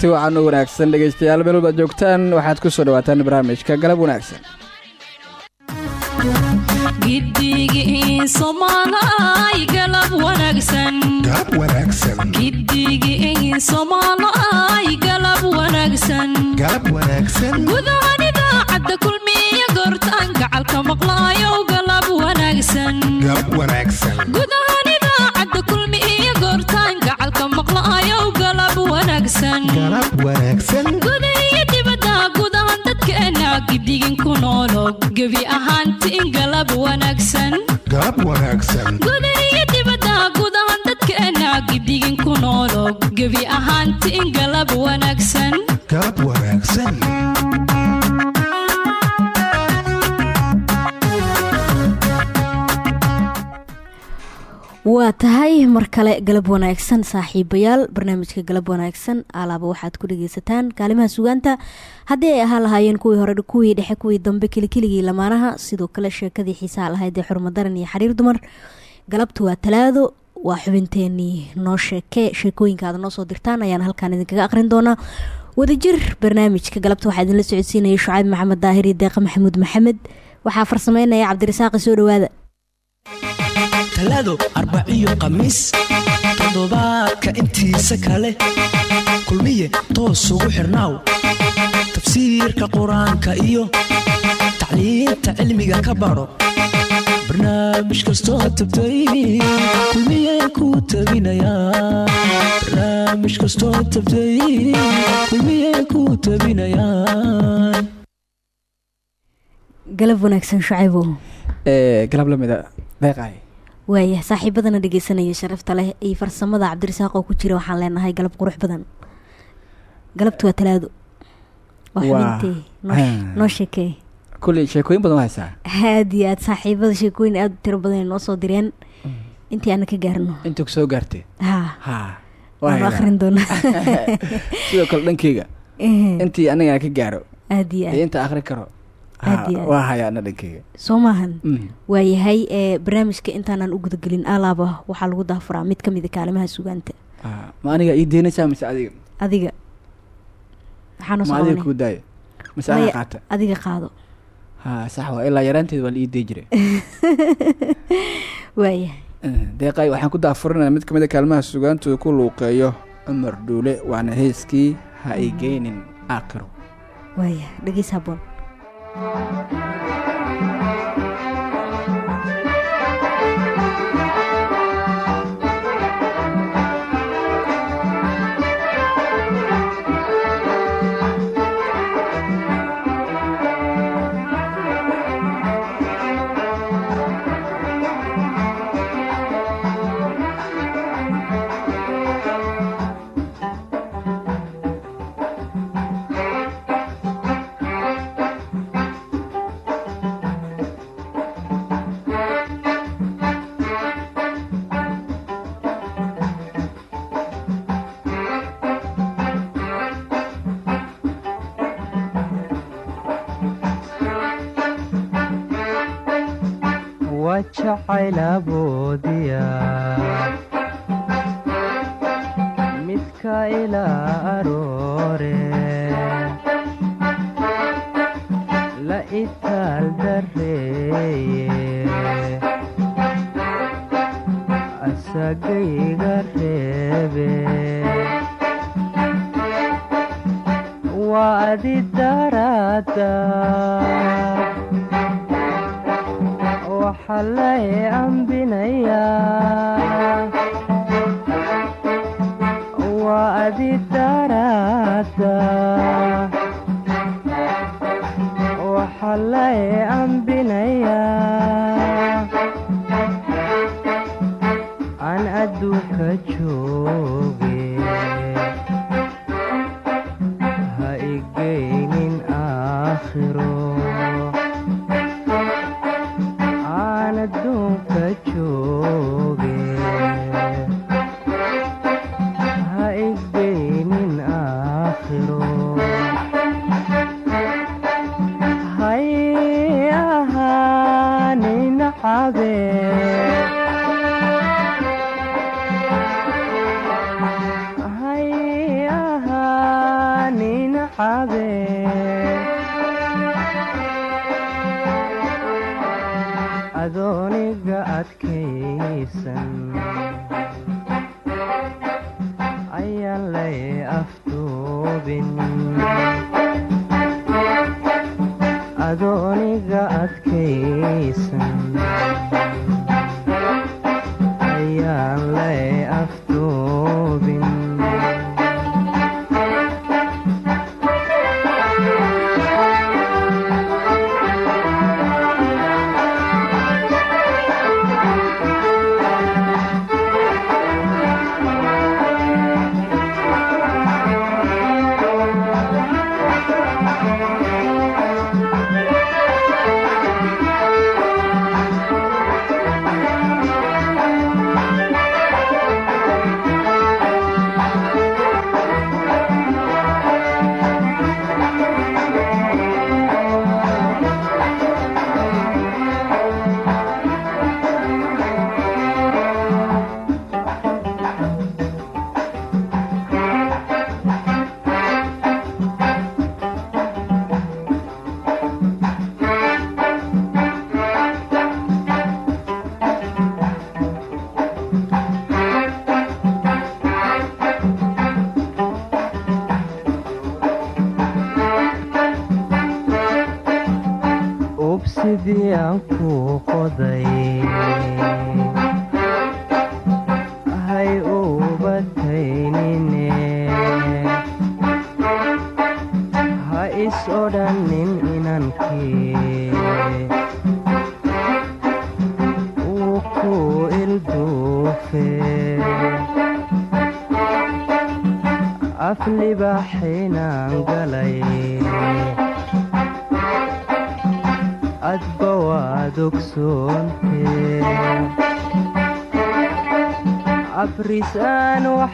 kulanti wacan u wanaagsan dhegaystayaal meel walbaad joogtaan. Waxaad ku soo dhawaataan barnaamijka galab wanaagsan. Gidigii soomaalay galab wanaagsan. Gidigii soomaalay galab wanaagsan. Gudahan idaacadda kulmiya goortaan gacalka maqlaayo galab wanaagsan gidigin ku noolo gebi ahaantiin galab wanaagsan. Gudahiyo dibadda gudahan dadkeena gidigin ku noolo gebi ahaantiin galab wanaagsan waa tahay mar kale galab wanaagsan saaxiibayaal barnaamijka galab wanaagsan. Alaaba waxaad ku dhageysataan kaalimaha sugaanta. Haddii ay ahaan lahaayeen kuwii hore kuwii dhexe kuwii dambe kelikeligii lamaanaha sidoo kale sheekadii xiisaha lahayd ee xurmadaran iyo xariir dumar. Galabtu waa talaado waa xubinteenii noo sheeke. Sheekooyinka noo soo dirtaan ayaan halkaan idinkaga aqrin doonaa. Wadajir barnaamijka galabta waxaa idinla socodsiinaya shucayb maxamed daahir iyo deeqa maxamuud maxamed. Waxaa farsameynaya cabdirasaaqi soo dhawaada talaado arbaciyo khamiis toddobaadka intiisa kale. Kulmiye toos ugu xirnaaw. Tafsiirka qur'aanka iyo tacliinta cilmiga ka baro. Barnaamij kastoo tabtay kulmiye kuu tabinayabarnaamij kastoo tabtay kulmiye kuu tabinayaan galab wanaagsan shucaybow galab lamida deeqay waaya saaxiibadana dhegeysanaya sharafta leh iyo farsamada cabdirasaaq oo ku jira waxaan leenahay galab qurux badan. Galabtu waa talaado. Noo sheekee kulli sheekooyin badan haysaa aad iyo aad saaxiibada sheekooyin aada tiro badan noo soo direen. Intii aana ka gaarno. Intuu ku soo gaartay? Ha waanu akhrin doonaa. Sidoo kale dhankeyga. Intii aniga ka gaaro aad iyo aad. inta akhri karo. Waa hayaana dhankeyga soo maahan? Mm. waayahay ee barnaamijka intaanan u gudagelin alaaba waxaa lagu daafuraa mid ka mida kaalimaha sugaanta Ah, ma aniga ii deynaysaa mise adiga? Adiga. Waxaanu ma adiga soconay kuu daayo? Mise Maya, qaata? adiga qaado. Ha sax waa ilaa yaraanteed waa la ii dey jiray. Waayahay deeqay waxaan ku daafurinaya mid ka mid a kaalmaha sugaantooda ku luuqeeyo cumar dhuule waana heeskii ha ay geynin aakhiro. Waayahay dhegeys haboon wajacaylaboodiya midka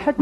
aan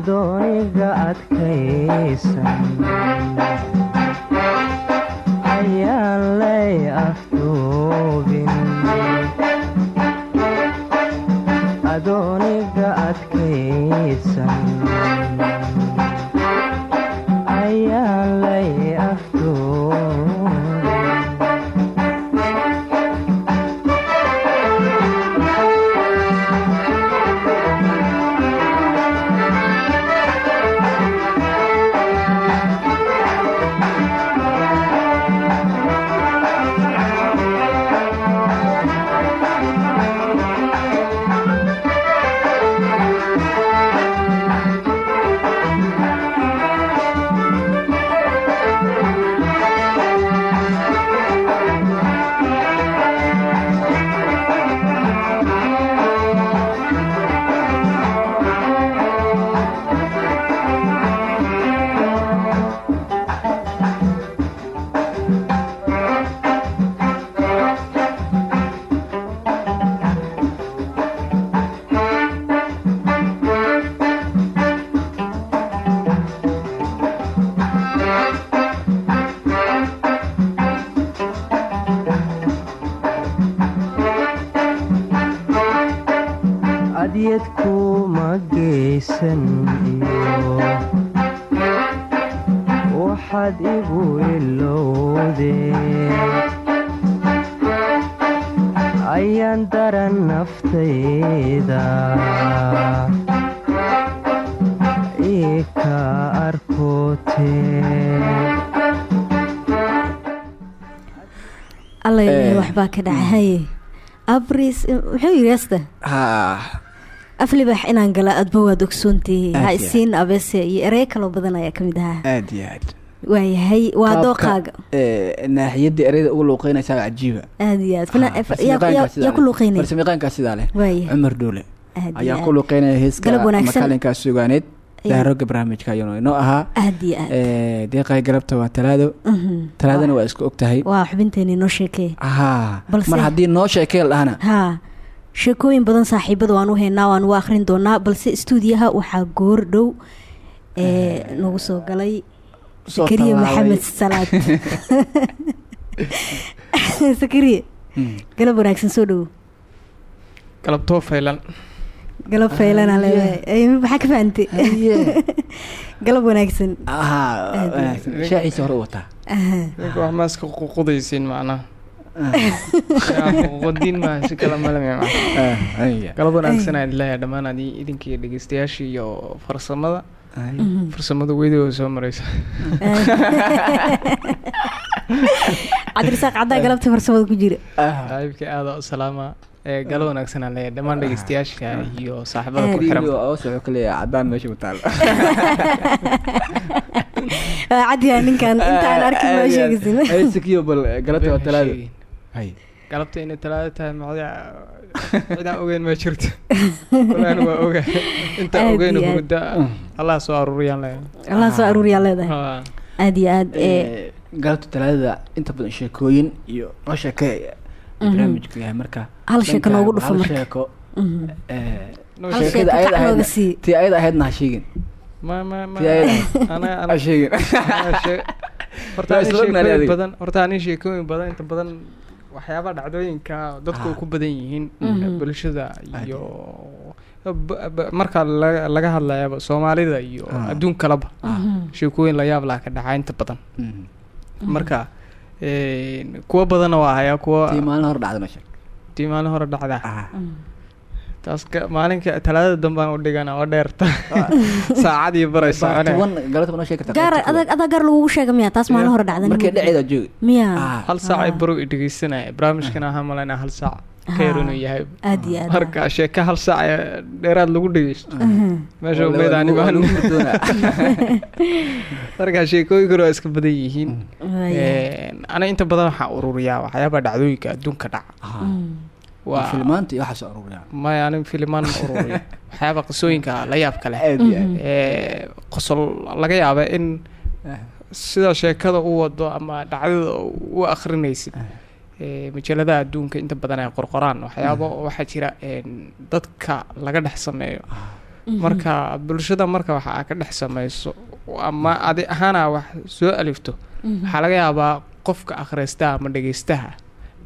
adooniga adkaysan ayaan lay alla Eh. waxbaa ka dhacay. Haye abris muxuu yiri hasta ha aflibax inaan gala adba waad ogsoontihi ha isiin abese iyo erey kaloo badan ayaa ka mid ahaa. Aad iyo aad waayahay waa Qaabka, dooqaaga ee, naaxiyadda ereyda ugu luuqeynaysaa cajiiba aad iyo aad Fana- Ah, ku leh. luuqeynay farsamayaqaankaa sidaa leh. Cumar iyo ayaa ku luuqeynaya heeska makaalinkaa sugaaneed Daaroga barnaamijka ayuunu inoo ahaa. Aad iyo aad. Ee, deeqay galabta waa talaado. Mhm. talaadana waa isku og tahay waa xubinteeni noo sheekee. Haa Balse- mar haddii noo sheekeel dhahana haa. Sheekooyin badan saaxiibada waan u haynaa waan u akhrin doonaa balse stuudiyaha waxaa goor dhow ee nagu soo galay Soo sakariye tallaabay. maxamed salaad. Sakariye Mm. galab wanaagsan soo dhowo galabtoo faylan galab faylanaa leedahay. Ay, maxaa ka fahantay galab wanaagsan. Ahaa Aad. wanaagsan. shaaciisa hore u wataa. Ninka wax maa iska ququdaysiin macnaha ququdin maa si kala malame galab wanaagsan aan leeyahay dhammaan adii idinkii dhegeystayaashii iyo farsamada. Ay. farsamada weydii oo soo mareysa cabdirasaaq caddaa galabta farsamada ku jira. Saaxiibkii aada salaama ee galab wanaagsan aan leeyahay. Dhammaan dhegeystayaasha iyo saaxiibada ku Aad. xiran. hoos wuxuu ka leeyahay cadaan meesha ku taal Waa cadiya ninkan intaan arkin ma sheegisin sikiyo bal galabta waa Sheegin. Hay. galabta inay talaado tahay macda cidaan ogeyn ma jirto. Walaan waa oga. Intaa Aad ogeyn iyo aad. hurda allah soo aruuriyaan leeyahay. Allah soo aruuriyaa leedahay. Haa. aad iyo aad ee Ee, galabta talaadada inta badan sheekooyin iyo noo sheekeeya barnaamijku yahay marka Hal sheeko noogu dhufo hal marka. sheeko mhm. sii. tii ayada ahaydna ha sheegin ma ma ma Tii ayada ana ha ana sheegin ana shee- horta Waa ani isla ognahay sheekooyin badan inta badan waxyaaba dhacdooyinka dadku Ah. ku badan yihiin Mhm. bulshada iyo marka laga hadlayaba soomaalida iyo Ah. adduunkalaba Mhm. sheekooyin la yaab laha ka dhacaa inta badan Mhm. marka kuwa badanna waa hayaa kuwa tii maalin hore dhacda tii maalin hore dhacdaa Ah. Mhm. taas ka- maalinka talaadada dambe aan u dhigana oo dheerta. Saacad iyo baray Part socone one, galabta ma noo sheegi kartaa gaar lagugu sheega miya taas maalin hore dhacda Ah. hal saac ay Ah. barow i dhegeysanaya. Barnaamijkana waxaan malaynaa hal saac ka yar inuu yahay. Aad iyo aad. Marka sheeka hal saac ee dheeraad lagu dhegeysto meesha ani hurdoonaa. marka sheekooyinkuna waa iska badan yihiin. Een, ana inta badan waxaan ururiyaa waxyaaba dhacdooyinka adduunka dhaca maya anin filimaan ururiya waxyaaba qisooyinka la yaabka leh qosol laga yaaba in sida sheekada u wado ama dhacdada u akrinaysid ee majaladaha adduunka inta badan ay qorqoraan waxyaabo waxaa jira een, dadka laga dhex sameeyo. Marka bulshada marka waxa ka dhex samayso ama adi ahaana wax soo alifto Mhm. waxaa laga yaabaa qofka akhristaha ama dhegeystaha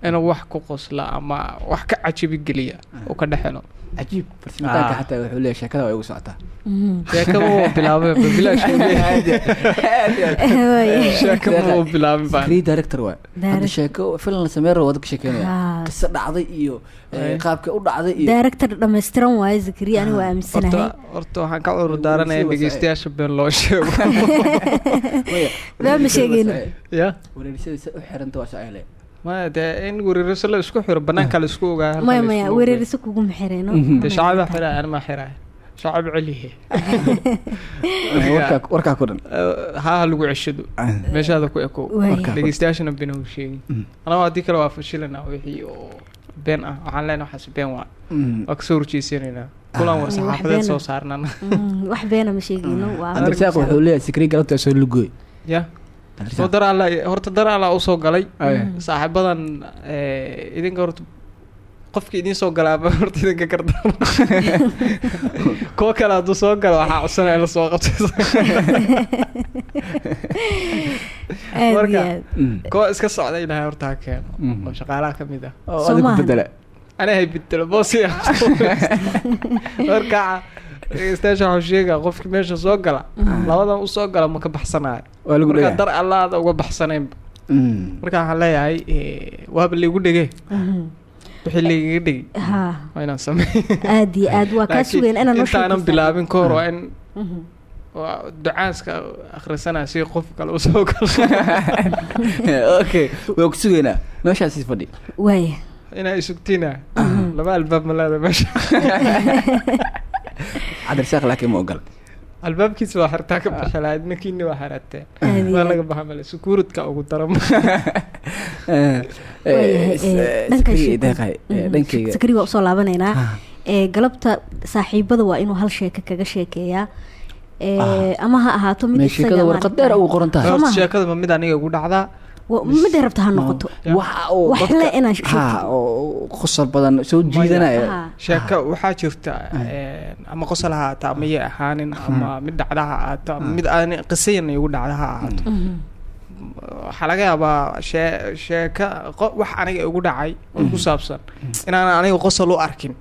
inuu wax ku qosla ama wax ka cajibi geliya uu ka dhex helo cajiib farsamitaanka Ah. xataa wuxuu leeyahay sheekada waa igu socotaa. Mhm. sheekada wuu bilaabay ba bilaash uu leeyahay. Waayahay. sheekada wuu bilaabay. Free director waay. Hadda sheeko filan la sameyn rabo dadka sheekeynaya. Ah. qiso dhacday iyo eh, qaabka u dhacday iyo director dhammaystiran waaye zakariya anigu waa aaminsanahay. Horta waxaan ka cudur daaranaya dhegeystayaasha been loo sheego. Waa ma sheegayno. ya wareerisada se u xiranta waa socele maya dee in weerariso la isku xiro banaanka la isku ogaa maya maya weerariso kuguma xireyno dee shacab baa xiraa anima xiraa shacab celihe. Warkaa ku dhan. Haa lagu ceshado meeshaada ku eko dhegeystayaashana u sheegin. Mm. anaba haddii kale waa fashilana wixii oo been ah. Waxaan leenahay waxaas been waa Mm. waa ka soo horjeysanaynaa kulan war saxaafadeed soo ah. saarnana. Mhm. wax beena ma sheegayno waa wuxuu leeyahay sikrii galabtaa soo lugooy ya horta dar alla u soo galay. Saaxiibadan eh, idinka horta qofki idin soo galaaba horta idinka kardan kuwa kale hadduu soo galo waxaa codsanaya in la soo qabto aad iyo marka- aad kuwa iska socda ilaahay horta ha keeno oo shaqaalaha ka mid ah. Bedela anahay bedelo boosi marka dhegeystayaasha waxuu sheegaa qofki meesha soo gala labadan u soo gala ma ka lagu marka dar allaada uga baxsanayn marka waxaan leeyahay eh, waaba laygu dhege Mhm. wixii laygaga dhegi ha. Waa inaan sameey aad iyo aad waa kaa Laakiin sugayn inaan noo intaanan sheekaysan. bilaabin ka hor waa in Mhm. waa ducaanska akhrisanaa si qof kale u soo galo okay waa ku sugaynaa meeshaas is fadhi. Waaya inaa isugtina laba albaab ma leeda meesha cabdirasaaq laakiin ma ogol albaabkiisa waa xirtaa ka lahayd ninkiina waa iyo waa laga baxa male sukuuradka ugu daro sheeko- Mhm. dhankayga sakari waa u soo laabanaynaa. Ah. ee galabta saaxiibada waa inuu hal sheeko kaga sheekeeyaa. Ee Ah. ama ha ahaato mid sheekada warqad dheer ugu qoran tahay? Sheekada ma mid aniga igu dhacdaa Miday rabta ha noqoto? Wax le inaan qosol badan soo jiidanaya. sheeko waxaa jirta een, ama qosol ha ahaato ama yay ahaanin ama mid dhacda ha ahaato ama mid aan qisayan igu dhacda ha ahaato. Mhm. Waxaa laga yaabaa shee sheeka wax aniga igu dhacay oo ku saabsan inaan aniga qosol u arkin.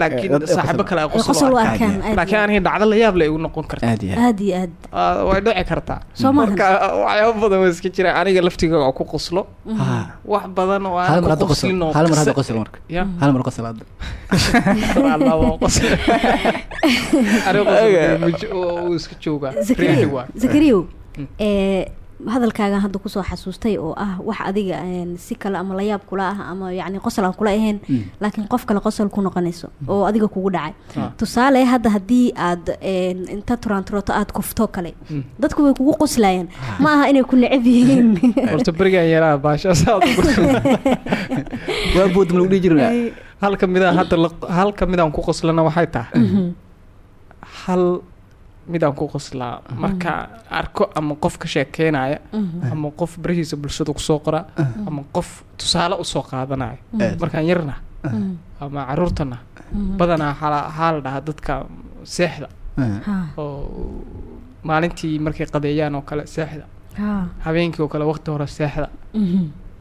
Laakiin Eh, dad- saaxiibo kale ay qosol u arkaan. laakiin aniga dhacdo la yaab la igu noqon karta. Aad iyo aad. Ah, way dhici kartaa. Marka waxyaabo badan waa iska jira aniga laftiga oo ku qoslo. Ha. wax badan oo aan ku hadda qosol. qoslin oo hal mar hadda qosol marka hal mar qosol hadda. Allah waa qosl aniga qosol maj- oo uu iska joogaa. Zakariyo Mm. hadalkaagan hadda ku soo xasuustay oo ah wax adiga si kale ama layaab kula ah ama yacni qosol aan kula ahayn Mm. laakiin qof kale qosol ku noqonayso oo adiga kugu dhacay. Ah. tusaale hadda haddii aad inta turaanturooto aad kufto kale Mm. dadku way kugu qoslayaan ma aha inay ku necab yihiin. Horta berigaan yaraa baashaas aad ugu waa bood ma lagu dhihi jirnaa. Hal ka mid a hadda la- hal ka mid aan ku qoslana waxay tahay. Hal mid aan ku qoslaa marka arko ama qof ka sheekeynaya ama qof barahiisa bulshada ku soo qora ama qof tusaale u soo qaadanaya markaan yarna ama caruurtana badanaa waxaa la dhahaa dadka seexda. Ha, oo maalintii markay qadeeyaan oo kale seexda. Ha, habeenkii oo kale waqti hore seexda.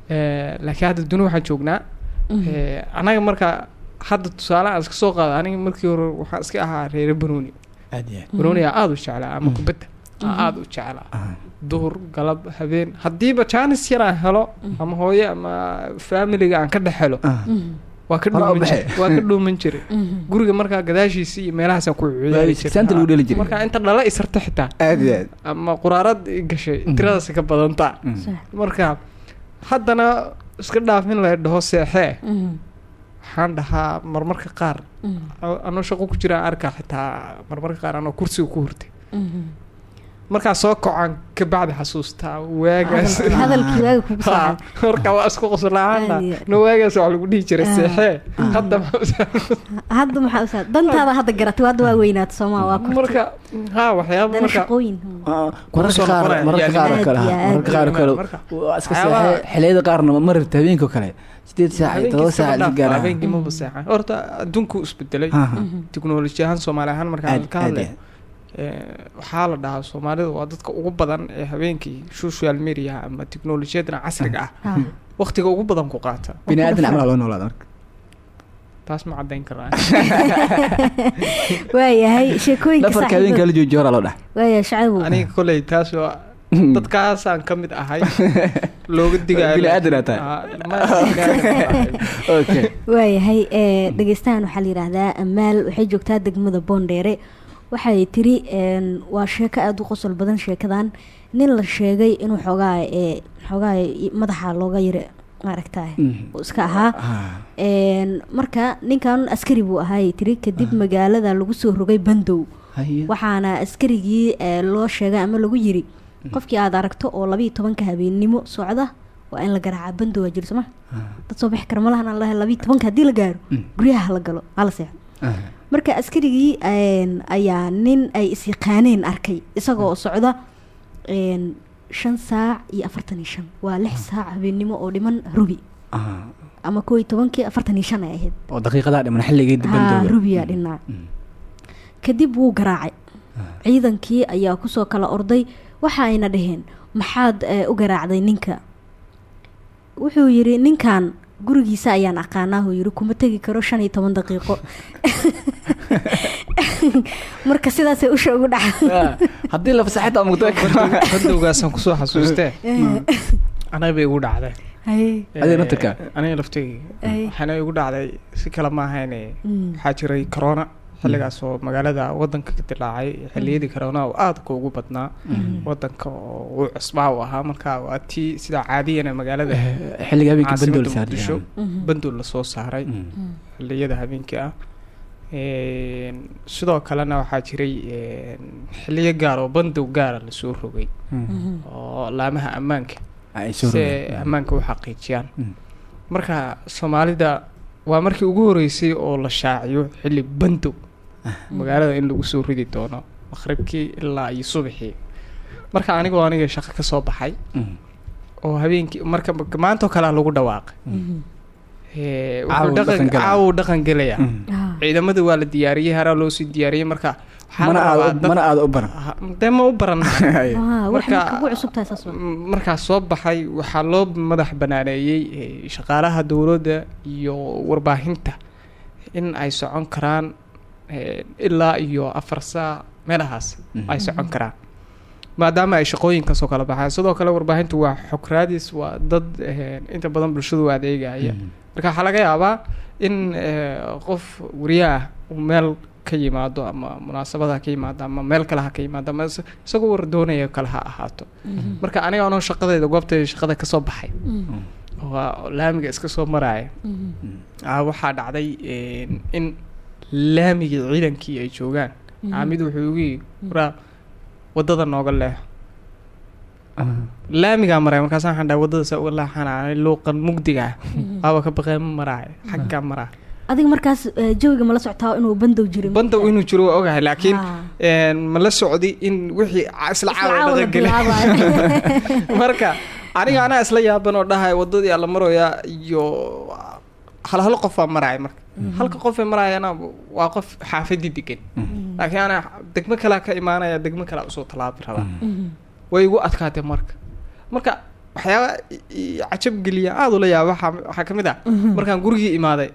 Eh, laakiin hadda duni waxaan joognaa. Eh, anaga marka hadda tusaale aan iska soo qaado aniga markii hore waxaan iska ahaa reere banooni aad iyo aad. Banooni aa aada u jeclaa ama kubadda. Aa aada u jeclaa. Duhur galab habeen. Haddiiba jaanis yar aan helo ama hooye ama faamiliga aan ka dhex helo Ah. Mhm, waa ka dhuuman jiray waa ka dhuuman jiray guriga markaa gadaashiisa iyo meelahaasaan ku ciyaari Saanta lagu dheli jiray. markaa inta dhala isarta xitaa. Aad iyo aad. Ama quraarad i gashay tiradaasi ka badantaa. Marka haddana iska dhaafin la dhaho seexee waxaan dhahaa marmarka qaar. A- anoo shaqo ku jira arkaa xitaa marmarka qaar anoo kursiga ku hurtay. Mhm. Markaa soo kocaan ka bacdi xasuustaa waagaas marka waa isku iyo- no waagaas wax lagu dhihi jiray Ah. seexee hadda ma- hadda maxaa usaa dantaada hadda garatay hadda waa weynaata soomaa waa marka ha waxyaaba marka shaqooyin. Mararka qaar mararka qaar kale ah, mararka qaar kale. Iska seexay xilliyada qaarna ma rabta habeenka kale. Sideed saac iyo todoba saac la gaara habeenkii maba seexan horta adduunku isbedelay. Ha. tiknoloji ahaan soomaali ahaan markaan aad ka hadlay waxaa la dhahaa soomaalida waa dadka ugu badan ee habeenkii social media ama tiknolojiyadan casriga ah. Ha. waqtiga ugu badan ku qaata. Bini aadan camal loo noolaada marka taas ma caddayn karaa waayahay sheekooyinka dhafarka habeenka la joojiyo horaa loo dhahay waaya shacbu aniga koley taas waa dadkaasaan ka mid ahay looga digayo Bini aadan aad tahay. Ah, ma- bini aadan aad tahay. okay waayahay ee dhegeystahan waxaa la yidhaahdaa amaal waxay joogtaa degmada boondheere waxay tiri waa sheeko aada u qosol badan sheekadan nin la sheegay inuu xoogaa ee xoogaa madaxa looga yiri maaragtaay Mhm. iska ahaa. Ah. marka ninkan askari buu ahaayay tiri kadib magaalada lagu soo rogay bandow waxaana askarigii ee, loo sheegay ama lagu yiri qofkii aad aragto oo labiiyo tobanka habeennimo socda waa in la garaaca bandow aa jiro soma dad soo bixi kara malahan labiiyo tobanka haddii la gaaro Mm. guryaha hala galo hala seexo. Marka askarigii ayaa nin ay isyaqaaneen arkay. Isagoo socda een, shan saac iyo afartan iyo shan. Waa lix saac habeennimo oo dhiman rubi. Ama koo iyo tobankii afartan iyo shan ay ahayd. Oo daqiiqadaa dhiman xilligii rubiyaa dhinaa Mm. kadib wuu garaacay. Ciidankii ayaa ku soo kala orday. Waxa ayna dhaheen maxaad eh, u garaacday ninka? Wuxuu yidhi ninkan gurigiisa ayaan aqaanaa uu yidhi. Kuma tegi karo shan iyo toban daqiiqo marka sidaasay usha ugu dhaca haddii la fasaxay taa mugdo bandowgaasaan ku soo xasuustee. Anaga bay igu dhacday. Adiga naftirkaa? aniga laftayga Ay. waxaana igu dhacday si kale ma ahayne Mm. waxaa jiray corona. Xilligaas oo magaalada wadanka ka dilaacay xilliyadii corona oo aadka ugu badnaa. Wadanka oo uu cusbaa u ahaa marka waa tii sidaa caadiyana magaalada. Xilliga habeenkii bandool caasimada muqdisho saartay bandool la soo saaray. Xilliyada habeenkii ah sidoo kalena waxaa jiray een, xilliyo gaar oo bandow gaara la soo rogay. Oo laamaha ammaanka. Rogeen. ay ammaanka u xaqiijiyaan. Mm. marka soomaalida waa markii ugu horeysay oo la shaaciyo xilli bandow. Magaalada in lagu soo ridi doono maqribkii ilaa iyo subaxii. Marka anigoo aniga shaqo ka soo baxay. Oo habeenkii marka maantoo kalea lagu dhawaaqay wuxuu dhaqan gelaya Mm. ciidamada waa la diyaariyey haraa loo sii diyaariyey. Marka dee ma u baran. Ah, markaa soo baxay waxaa loo madax banaaneeyey shaqaalaha dowladda iyo warbaahinta in ay socon karaan ilaa iyo afar saac meelahaas ay socon karaan. Maadaama ay shaqooyinkaasoo kala baxaan. Sidoo kale warbaahintu waa xog raadis waa dad inta badan bulshadu adeegaya marka waxaa laga yaabaa in eh, qof wariye ah uu meel ka yimaado ama munaasabada ha ka yimaado ama meel kale ha ka yimaado ama is- isagoo war doonaya kale ha ahaato. Marka aniga anoo shaqadayda goobtayda shaqada ka soo baxay. Waa laamiga iska soo maraya ah, waxaa dhacday een, in laamigii ciidankii ay joogaan. Caamid wuxuu igu yidhi waraa waddada nooga leexo laamigaa maraya markaasaan waxaan dhahay waddada saa uga leexanaa luuqan mugdiga. Ah waaba ka baqee ma maraayo xaggaa maraa adiga markaas eh, jawiga mala socotaa inuu bandow jirin bandow inuu jiro waa ogahay laakiin een, ma la socdi in wixii isla caawa bilaabayo. marka aniga anaa isla yaaban oo dhahay wadadii alla maroyaa iyo hal hal qofaa maraya marka. Halka qofee marayana waa qof xaafadii degan laakiin anaa degmo kalea ka imaanaya degmo kalea u soo tallaabi rabaa way igu adkaatay marka. Marka waxyaaba cajab geliya aada ula yaaba waxaa waxaa ka mid ah. Markaan gurigii imaaday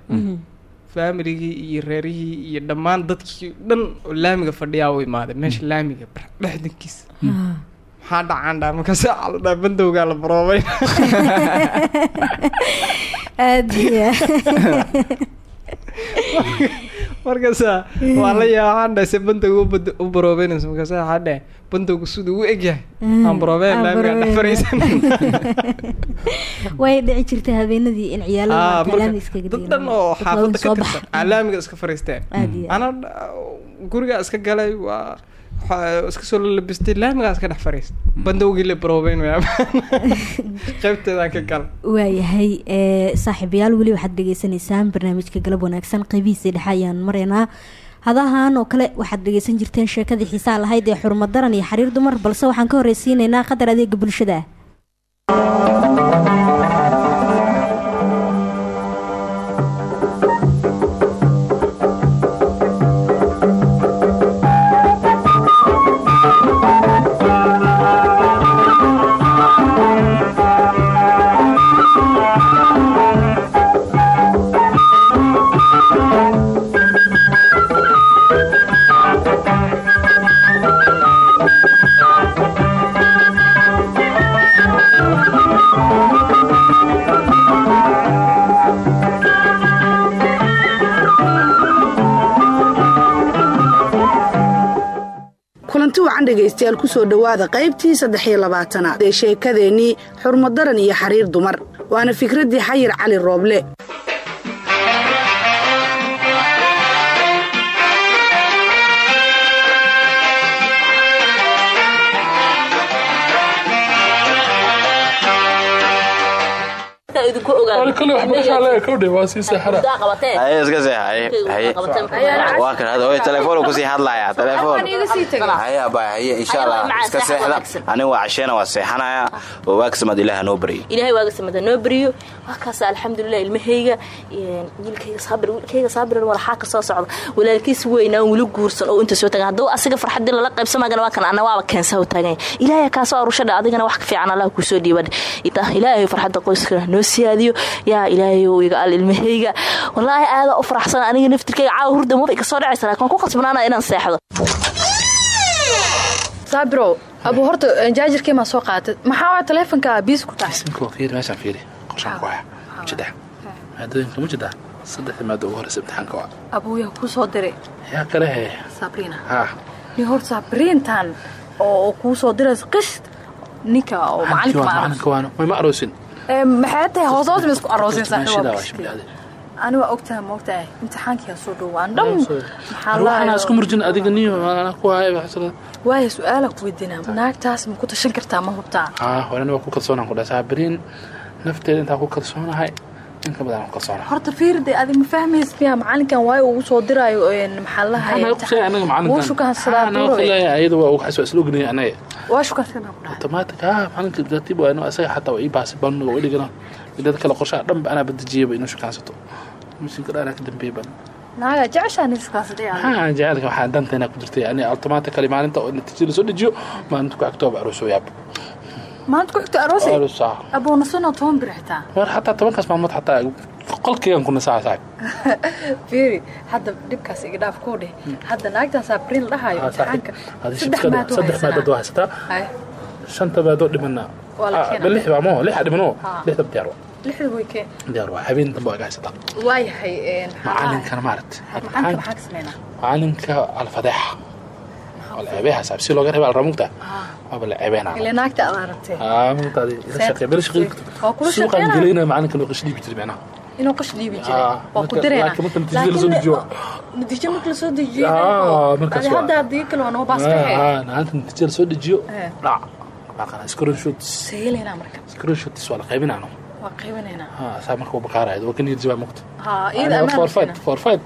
faamiligii iyo reerihii iyo dhammaan dadkii dhan oo laamiga fadhiyaa u imaaday. Meesha laamiga bar- dhexdankiisa maxaa dhacaan dhaa? Markaas la dhaa bandowgaa la baroobay. Aad markaasa waa la yaabaan dhahay se bandowga u baroobeynayso markaasa waxaa dhahay bandowga siduu u egyahay aan baroobeen aan laamiga dhex baroobeen. fariisan way dhici jirtay habeenadii in Ah, ciyaalada marka kalaami iskaga dad dhan oo xaafadda ka tirsan laamiga iska fariisteen iyo ana guriga iska galay waa iska soo lalabistay laamigaa iska dhex fariistay bandowgii la baroobeyn waa qaybteedaan ka gal waayahay saaxiibayaal weli waxaad dhegeysaneysaan barnaamijka galab wanaagsan qeybihiisii dhexe ayaan maraynaa hadahan oo kale waxaad dhegeysan jirteen sheekadii xiisaha lahayd ee xurmad daran iyo xariir dumar balse waxaan ka horreysiineynaa qadar adeega bulshada dhegaystayaal ku soo dhowaada qaybtii saddex iyo labaatanaad ee sheekadeennii xurmadaran iyo xariir dumar. Waana fikraddii xayir cali rooble ku sii hadlaya telefoon haye abaa haye insha allah iska seexda aniga waa casheena waa seexanaya. Oo waagsamad ilaaha noo baryo ilaahay waaga samada noo beriyo wakaas alxamdulilah ilmahayga. Wiilkayga saabir wiilkayga saabir walaxaa ka soo socda. Walaalkiis weynaa weli guursan oo inta soo tagan hadduu asiga farxadii lala qaybsamagana waa kan ana waaba keensa u taaganya ilaahay kaa soo arushadha adigana wax ka fiican allah kuu soo dhiibadhe ilaahay farxadda qoyska noo siyaadiyo yaa ilaahay iga al ilmahayga wallaahi aadaa u faraxsan aniga naftirkayga caawa hurda maba ka soo dhacaysa laakiin waan ku qasbanaana inaan seexdo. Saabirow abu horta jaajirkii maa soo qaatay. Maxaa waa taleefonka biis ku tahay? Mujadaa maadooyinka mujadaa saddexda maada ugu horeysa imtixaanka waa. Abuuyaa kuu soo diray? Yaa kale he sabriina ha ni hor sabriintan oo kuu soo diraysa qish ninka oo macalinka ma aroosin maxay tahay hoos hoos ma isku Meeshidaa waa ma ogtahay? Imtixaankiyaa soo dhowaan baxsada waaya su'aala ku weydiinaa naagtaas ma ku tashan kartaa ma hubtaa? Haa horena waa ku kalsoonaan ku dhahay saabiriin nafteeda intaan ku kalsoonahay in ka badan ku kalsoonahay. Horta fiirde adi ma fahmaysa miya macalinkan waayo ugu soo diraayo maxaa la Maxaa ku sheegay anaga macalinkan wuu shukaansadaa Haa, anaga buuro filaya ayada waa xasoo isla ognaya anaga waa shukaansadaa ku dhahay? Automatic haa macalinka tartiib waa inuu asaga xataa waa ii baasay banniga waa iligana dad kale qorshaha dhanba anaa badejiyaba inuu shukaansato mushinka dhan anaa ka haa jacaylka waxaa danta inaa ku jirtay yani automatically maalinta oo natiijada soo dejiyo maalinta ku xigtooba aroosoo yaab. Maanta ku xigta aroosay aroosaa abuuna sanoo toban bir xitaa. War xataa tobankaas maalmood xataa qolkeygan ku nasaa saaxib fiiri hadda dhibkaas iga dhaaf kuu dheh. Hadda naagtan saabrin la dhahayo imtixaanka saddex maad saddex maadad waa haysataa. Ay, shanta maadoo dhimana lix baa moo? Lixa dhimano lixda diyaar waa. Lixda way keen. Diyaar waa. Habeen dambe waa iga haysataa waayahay macalinkana maaragta macalinka alfadeexa ceebeha saab si looga reeba alramugta waaba la ceebeena ile naagta aad aragtay aa mugtaadi ila shaqee beri shaqee Waa kula suuqaan gelayna macalinka loo qashdhiibi jiray macnaha inuu qash dhiibi jiray waa ku direenanatiijo marka la soo dejiyhadda adii kale waa nababaaskaheanta natiija la soo dejiyo dhac sahelaynaa marka screenshotis waa la qaybinayno waa qaybinaynaa ha saa marka waa baqaaraya waa kan yirjibaa mugta ha iyada ammaan for fight for fight.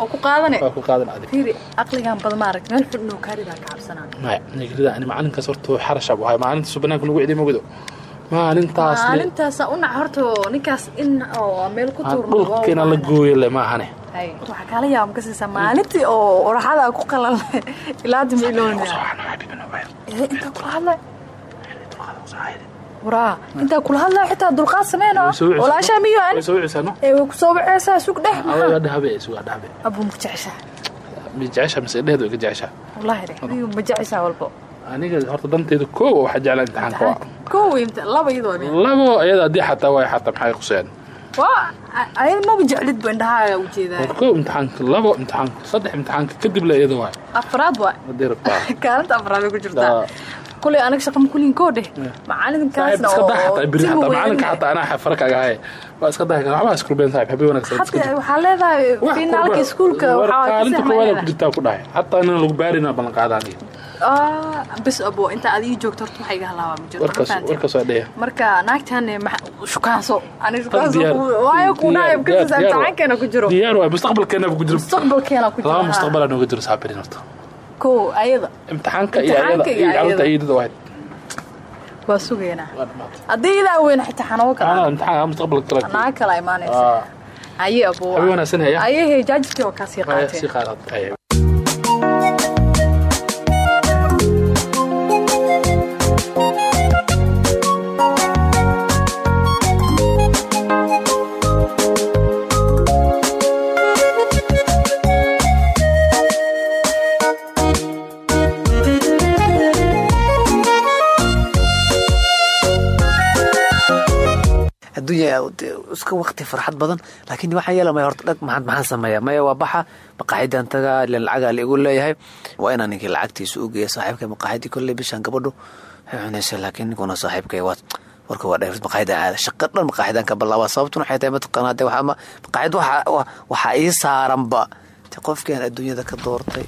oo ku qaadane waa ku qaadan adig fiiri aqligan bad maaragt meel xun noo kaaridaa ka cabsanaa maya nigrida ani macalinkaas horta xarashaab wahay maalinta subanaankun lagu cediyay mogido maalintaas unac horta ninkaas in meel ku tuurdhulkina la gooyale maahane waxaa kaala yaaba makasiisaa maalintii oo oraxada ku qalanle ilaadima iloona intaa kula hadla waraa intaa kula hadla xitaa dulqaad sameyno walaashaa miyuan way ku soo waceysaa eh, sug dheh abuu ma jeceshaa? Ma jeceshaa mise dhehed way ka jeceshaa? Wallahi dheh ma jeceshaa walbo aniga horta danteeda koow waxaa jeclaa imtixaankaalabo ayada haddii xataa waay xataa maxay quseen maba jeclid bandhahaa u jeedaa kow imtixaanka labo imtixaanka saddex imtixaanka kadib la iyada waay. Afraad waay. Kaalinta afraad ku jirtaa. Kuley anaga shaqo makuliin koo dheh? Eh. Macalinkaasna iska daa xataa biri xataa macalinka xataa anaa farka aga haye waa iska daa waxbaa isku been saaxib habeen wanaagsan xataa waxaa leedahay finaalka iskuulka waxaa kaalinta koowaad ku jirtaa ku dhahay. Xataa inaan lagu baarinaa ballan qaadaan bis abo inta aad ii joogto horta waxa iga halaabaa ma jirto ma warkaas fahanteen? warkaas waa dheya marka naagtan shukaanso waayo ku dhahay Diyaar, makasiisa diyaar, imtixaankeena ku jiro. Mustaqbalkeena ku jiro. Mustaqbalkeena ku jiro laba haa. mustaqbalaa nooga jiro saabirin horta. Kow ayada. Imtixaanka iyo ayada iyo carruurta ayada. ayadada wahayd waa sugaynaa haddii idaa weyn xitaa xanoo anaa imtixaan mustaqbalka kale naag kala imaanaysa Ah, aye abo. Haya ayahe jaajirkii waa qaateen sii qaadad iska waqti farxad badan laakiin waxaa yeela maya horta tagaa warka waa dheer maqaaxidan aada shaqo dhan maqaaxidan ka bilaabaa sababtuna waxay tahay mataqaanaa de waxaa ma- maqaaxid waxa wa- waxaa ii saaranba de qofkian adduunyada ka doortay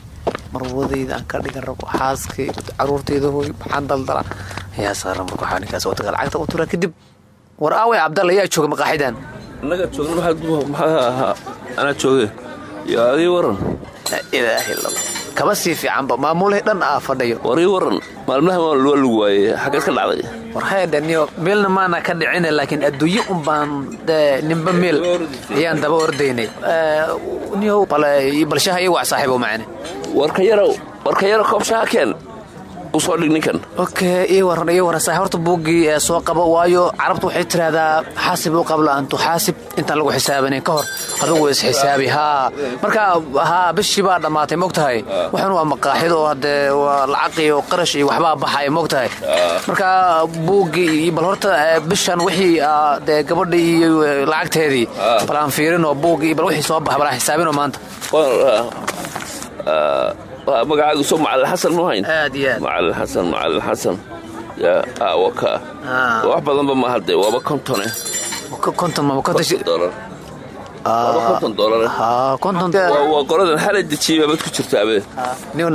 marwadayda aan ka dhigan rabo xaaskay caruurtayda hooy maxaan daldala ayaa saaran marka waxaa ninkaas wadaga lacagta u turaa kadib war aaway cabdalla yaa jooga maqaaxidan annaga joogna maxaa ahaa anaa jooge yo agii waran laa ilaaha illa allah kaba sii fiicanba maamulihii dhan aa fadhiyo warii waran maalmaha waa lagu waayey xaggeed ka dhacday. War hayadhaniyo meelna maana ka dhicina laakiin adduunye un baan ninba meel ayaan daba ordaynay. Niyo bal balshaha iyo wac saaxiibo macane warka yarow warka yaro koobshaha keen u soo dhig ninkan horta buuggii ee soo qaba waayo carabtu waxay tiraahdaa xaasib u qabla an tuxaasib intaan lagu xisaabanin ka hor adugu isxisaabi haa marka haa bishii baa dhammaatay mogtahay waxaan waa maqaaxid oo hadee waa lacaq iyo qarash iyo waxbaa baxaya mogtahay marka buuggii bal horta eh, bishan wixii ah, dee gabadhii iyo eh, lacagteedii bal aan fiirinoo buuggii bal wixii soo baxa bal aan xisaabinoo maanta Waa magacaagu soo macalin xasan mu hayn aad iyo aad. Macalin xasan macalin xasan. Yaa aa waka. Ah. wax badanba ma hadde waaba kontone qoladan xalay dejiyey baabad ku jirtaabe niw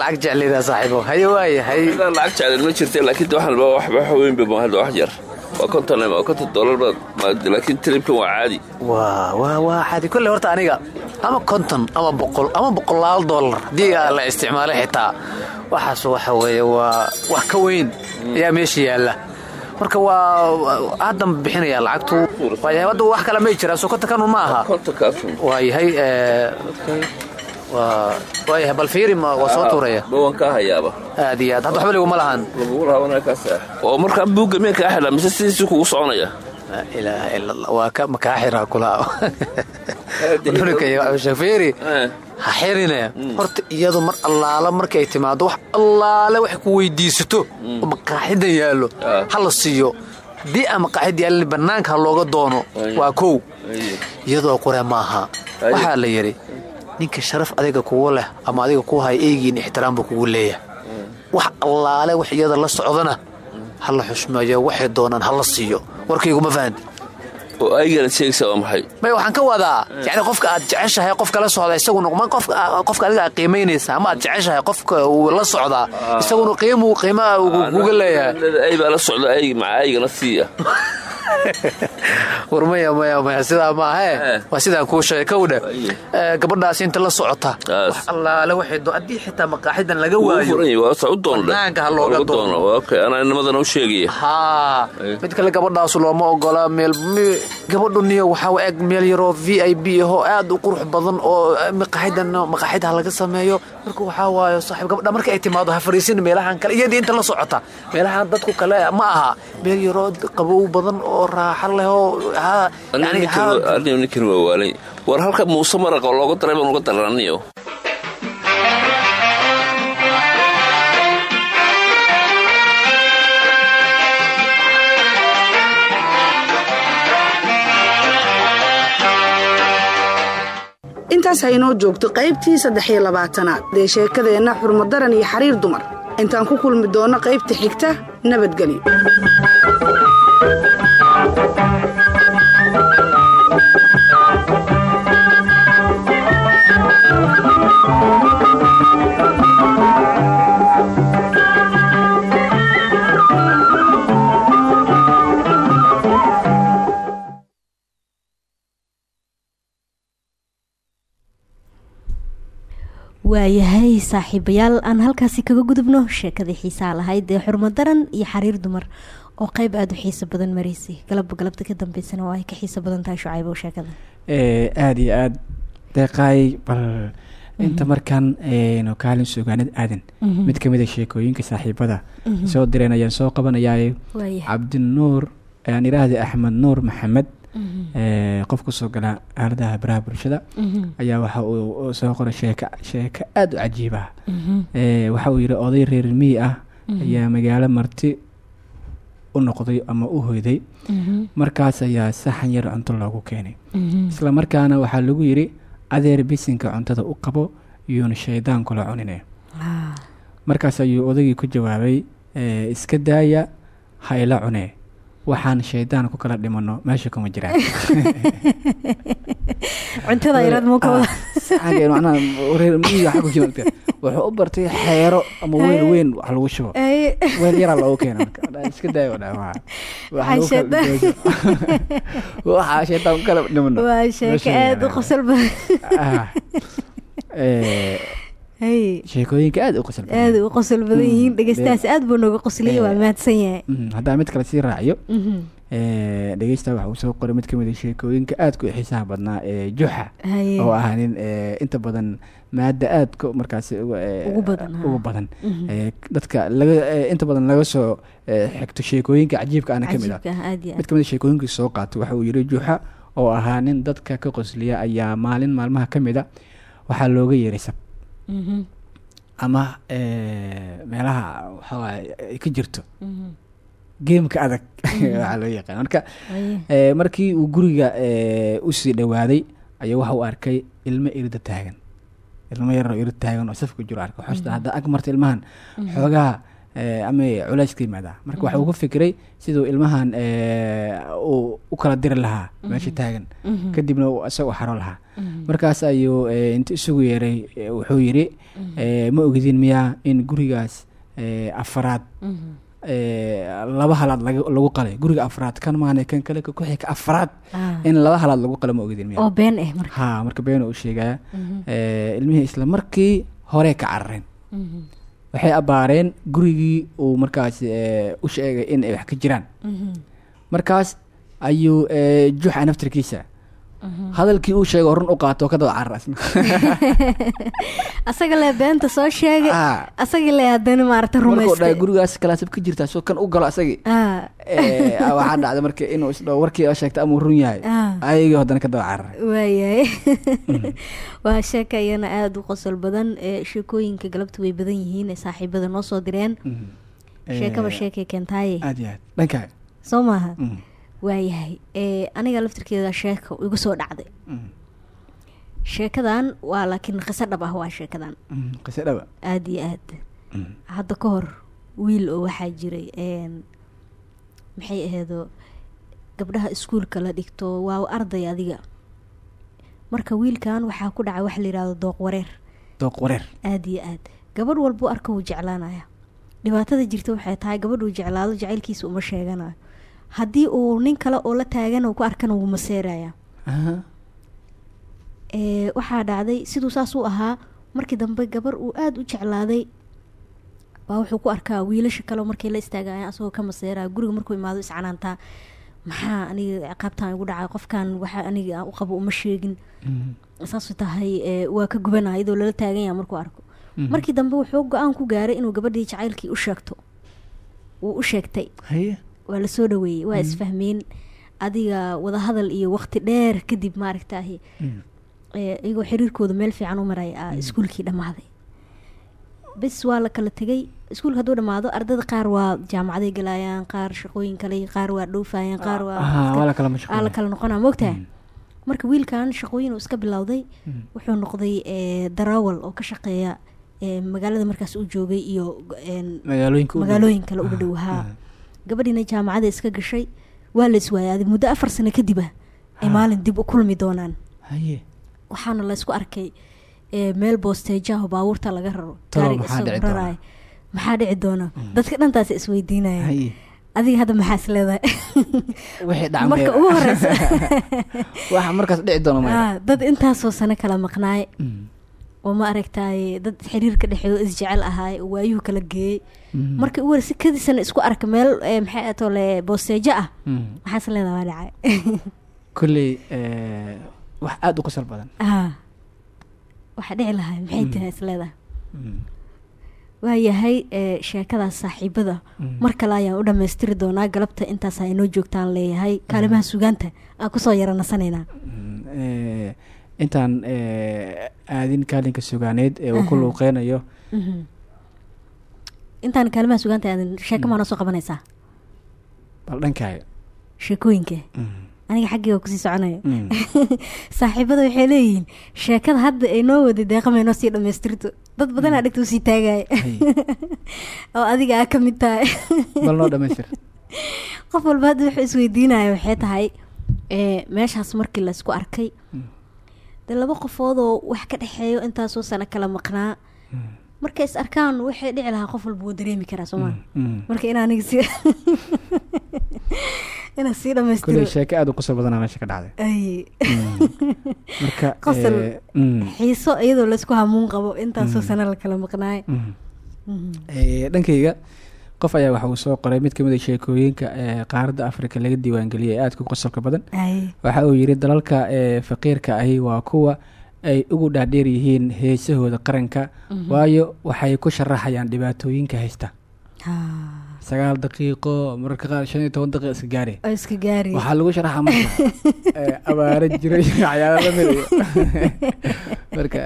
lacag jeclida saaxiibo. Haye waaye hay. Ilaa lacag jeclen ma jirte laakiin de waxaan ba wax weynba ma hadda wax yar. Waa konton waa konton dolar baad ma- laakiin tripkan waa caadi. Waa waa waa xadi kolley horta aniga ama konton ama boqol ama boqolaal dollar haddii la isticmaalay xitaa. Waxaas waxa weeye waa wax ka weyn. Ayaa meesha yaalla marka waa haddan bixinaya lacagtu. Waayahay hadda wax kale may jiraan soo konta kanu ma aha. Waayahay waayahay bal fiiri ma waa soo tuuraya. dhawan kaa hayaaba. Aad iyo aad hadda waxba liguma lahan lagugu raabanaya kaas oo markaa buugga meen kaa xidhaa mise sidiisii kugu soconaya waa ka makaa xiraa kula shafeeri ha xirine horta iyadu mar allaala markay timaado wax allaale wax ku weydiisato oo maqaaxidan yaallo ha la siiyo haddii aan maqaaxid yaallin bannaanka ha looga doono waa kow iyadoo qure maaha waxaa la yidhi ninka sharaf adiga kugu leh ama adiga ku haya eygiin ixtiraam buu kugu leeyahay wax allaale wax iyada la socdana ha la xushmeeyo waxay doonaan ha la siiyo warkayguma fahanti oo aygana sheegaysa waa maxay? May waxaan ka wadaa yani qofka aad jeceshahay qofka la socda isaguna ma qofka qofka adiga aad qiimaynaysa ama aad jeceshahay qofka uu la socdaa isaguna qiimu qiimaha uu kuga leeyahay. ay baa la socda maca aygana siiya. War maya maya maya sidaa maahe waa sidaan kuu sheegay kowdhe gabadhaas inta la socota wax allaale waxay do haddii xitaa maqaaxidan laga waayo banaanka ha looga doono. Anaa nimadana u sheegaya. Haa mid kale gabadhaas looma ogola meel gabadhu niyo waxaa eg meel yaroo v i b ahoo aad u qurux badan oo maqaaxidan maqaaxida laga sameeyo. Marka waxaa waayo saaxiib gabadha marka ay timaado ha fariisin meelahan kale. Iyadii inta la socota meelahan dadku kale ma aha. Meel yaroo qabow badan oo raaxa leh oo ninkan waa waalay. War halka muuse maraqa looga daray baan uga intaas ha inoo joogto qaybtii saddex iyo labaatanaad dee sheekadeenna xurmadaran iyo xariir dumar. Intaan ku kulmi doonno qaybta xigta nabadgelyo waayahay saaxiibayaal. Aan halkaasi kaga gudubno sheekadii xiisaa lahayd ee xurmo daran iyo xariir dumar oo qeyb aada u xiiso badan maraysay galabba galabta ka dambeysana oo ay ka xiiso badan tahay shucaybo sheekada. Aada iyo aada deeqaay bal inta markaan kaalin sugaanad aadan. Mid ka mid a sheekooyinka saaxiibada. Soo direen ayaan soo qabanayaaye cabdinuur aan iraahda axmed nuur maxamed qof ku soo gala aaladaha baraha bulshada ayaa waxa uu soo qoray sheek sheeko aada u cajiib ah waxa uu yihi oday reer miyi ah ayaa magaalo marti u noqday ama u hoyday. Markaas ayaa saxan yar cunto loogu keenay. Isla markaana waxaa lagu yidhi adeer bisinka cuntada u qabo iyuuna shaydaan kula cunine. Markaas ayuu odaygii ku jawaabay iska daaya ha ila cunee waxaan shaydaan ku kala dhimano meesha kuma jiraan. Muukawada wuxuu u bartay xeero ama weel weyn wax lagu shubo. Weel yaraa loogu keena iska daayo waxaa shaydaan. ku kala dhimano waa sheeko aada u qosol badan. Hey. sheekooyinka aad u qosol badan. Aada u qosol badan yihiin. Dhegeystahaas aad buu nooga qosliyay waa mahadsan yahay. Mm, haddaa mid kale sii raaciyo Mhm. Eh, dhegeysta waxa uu soo qoray mid ka mid a sheekooyinka aadka u xiisaha badnaa ee juxa oo ah nin eh, inta badan maada aadka markaasi uga, eh, Ugu badan, dadka laga inta badan laga soo xigto sheekooyinka cajiibka ana ka mid ah. Ah, mid ka mid a sheekooyinkii soo qaatay waxa uu yiri juxa oo ahaa nin dadka ka qosliya ayaa maalin maalmaha ka mid a waxaa looga yeeray sab. Ama eh, meelaha waxawaaye ay ka jirto. Mhm. geemka adag Mhm. waxaa loo yaqaan. Marka eh, markii uu guriga eh, u sii dhawaaday ayuu waxa uu arkay ilmo irida taagan. Ilmo yaroo irid taagan oo safka jiro arkay. Waxaa hadda ag marta ilmahan xoogaha ama culays ka yimaadaa. Marka waxa uu Mhm. ka fikiray siduu ilmahan eh, uu u kala diri lahaa meesha Mhm. taagan. Mhm. kadibna uu isagoo xaro lahaa. Markaas ayuu eh, inta isugu yeeray eh, wuxuu yidhi eh, ma ogidin miyaa in gurigaas eh, afaraad eh, laba halaad lagu qalay? Guriga afraad kan maane kan kale ka kuxi ka afraad in laba halaad lagu qala ma ogidin miyaa? Oo been ah marka. Ha marka been uu sheegaya. Eh, ilmihii isla markii hore ka carareen. Waxay abbaareen gurigii uu markaas u sheegay in ay wax ka jiraan Mhm. markaas ayuu juxa naftirkiisa. Hadalkii uu sheegay oo run u qaato oo ka daba carar asna asaga le beenta soo sheegay. Asaga le haddana maarata rumaystay gurigaas kalaasab ka jirtaa soo kan u galo asagii Ah. Eh, waxaa dhacday marka inuu isdhaho warkii sheegta amuu run yahay. Ah. ayagii haddana ka daba cararay waayahay waa sheeka iyana aada u qosol badan ee sheekooyinka galabta way badan yihiin saaxiibada noo soo direen. Sheekaba Eh, sheekay keentaaye. aad iyo aad. Dhankaaga soo maaha? Mm. Waayahay aniga laftirkeeda sheeka igu soo dhacday. Mm. sheekadan waa laakiin qiso dhab ah waa sheekadan Mm, qiso dhaba aada iyo aad. Mm. hadda ka hor wiil oo waxaa jiray maxay aheedo gabdhaha iskuulka la dhigto waa arday adiga. Marka wiilkan waxaa ku dhacay waxa la yidhahdo dooq wareer. Dooq wareer. Aada iyo aad. Gabadh walbuu arka wuu jeclaanaya. Dhibaatada jirta waxay tahay gabadhuu jeclaado jacaylkiisa uma sheeganayo haddii uu nin kale oo la taagan uu ku arkana wuu maseeraya ee, waxaa dhacday siduu saas u ahaa markii dambe gabar uu aada u jeclaaday. Baa wuxuu ku arkaa wiilasha kale markay la istaagayaan asagoo ka maseeraya guriga markuu imaado iscanaantaa maxaa aniga ciqaabtaan igu dhacay? Qofkan waxa aniga aan u qabo uma sheegin. Mm. saasu tahay ee, waa ka gubanaya iyadoo lala taagan yaha markuu arko. Mhm. markii dambe wuxuu go'aan ku gaaray inuu gabadhii jacaylkii u sheegto. Wuu u sheegtay waa la soo dhaweeyey waa Mhm. isfahmeen. Adiga wadahadal iyo waqti dheer kadib maaragtahi Mm. ee, iyagoo xiriirkooda meel fiican u maray aa iskuulkii dhammaaday. Bis waa la kala tegay iskuulka hadduu dhammaado ardada qaar waa jaamacaday galayaan qaar shaqooyin kale qaar waa dhoofayaan qaar waa la kala noqonaa moogtaha marka wiilkan shaqooyin uu iska bilowday wuxuu noqday darawal oo ka shaqeeya ee, magaalada markaas uu joogay iyo u magaalooyin kale uga Ah, dhow haa ah. Gabadhiina jaamacada iska gashay waa la iswaayaaday muddo afar sano kadib ah ay maalin dib u kulmi doonaan. Waxaana laysku arkay ee, meel boosteejaha oo baabuurta laga raro maxaa isagoo raraya. maxaa dhici doona dadka dhantaas isweydiinaya adiga hadda maxaa is leedahay marka ugu horeysa waxa markaas dhici doona maya. Ah, dad intaasoo sano kala maqnaay Mm. Oo ma aragtaay dad xiriirka dhexeeyo isjecel ahaay oo waayuhu kala geeyey. Mhm. marka ugu horeysa kadisana isku arka meel ee, maxay boosteejo ah? Mm. maxaa is leedahay waa dhacay. Kolley eh, wax aada u qosol badan. Waxaa dhici lahay maxay Mm. tahay is leedahay? Mm. waayahay ee, sheekadaas saaxiibada. Mar kale ayaan u dhammaystiri doonaa galabta intaas ay noo joogtaan leeyahay. Kaalimaha sugaanta aan ku soo yara nasanaynaa Eh, intaan eh, aadin kaalinka sugaaneyd ee uu ku luuqeynayo. Intaan kaalimaha sugaanta aadan sheeko maa noo soo qabanaysaa? Bal dhankaaga sheekooyinka? Mm. aniga xaggii ku sii soconaya Mm. saaxiibada waxay leeyihiin sheekada hadda ay noo waday deeqamay noo sii dhammaystirto. Dad badanaa dhegta u sii taagaya oo adiga aa ka mid tahay. Bal noo dhamaystir qof walba hadda wuxuu isweydiinaya waxay tahay ee, meeshaas markii laysku arkay dee laba qofoodoo wax ka dhexeeyo intaasoo sano kala maqnaa. Markay is arkaan waxay dhici lahaa qof walba wuu dareemi karaa sooma Mm. marka in aniga si inaa sii dhamaystiro sheeko aad u qosol badanaa meesha ka dhacday. Ay. Marka qosol xiiso iyadoo laysku hamuun qabo intaasoo sano la kala maqnaay. Dhankayga qof ayaa waxa uu soo qoray mid ka mid a sheekooyinka ee qaaradda afrika laga diiwaangeliyay ee aadka u qosolka badan. Waxa uu yidhi dalalka ee faqiirka ahi waa kuwa ay ugu dhaadheer yihiin heesahooda qaranka Mhm. waayo waxay ku sharaxayaan dhibaatooyinka haysta. Ah, sagaal daqiiqo mararka qaar shan iyo toban daqiiqa iska gaari. Oo iska gaari. Waxaa lagu sharaxa marka. Eh, abaaro jiray waxyaaba la mid iyo marka